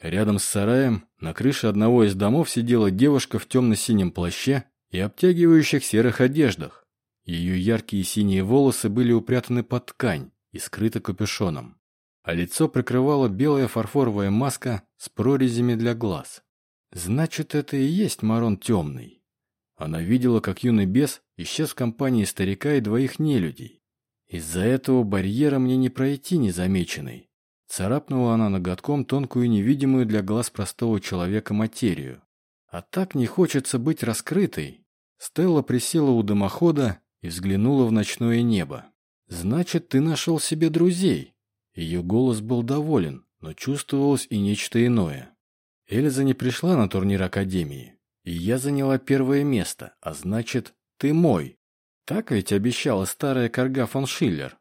Рядом с сараем на крыше одного из домов сидела девушка в темно-синем плаще и обтягивающих серых одеждах. Ее яркие синие волосы были упрятаны под ткань и скрыты капюшоном, а лицо прикрывала белая фарфоровая маска с прорезями для глаз. Значит, это и есть Марон Темный. Она видела, как юный бес исчез в компании старика и двоих нелюдей. Из-за этого барьера мне не пройти незамеченной. Царапнула она ноготком тонкую невидимую для глаз простого человека материю. А так не хочется быть раскрытой. Стелла присела у дымохода и взглянула в ночное небо. «Значит, ты нашел себе друзей». Ее голос был доволен, но чувствовалось и нечто иное. Эльза не пришла на турнир Академии, и я заняла первое место, а значит, ты мой. Так ведь обещала старая корга фон Шиллер.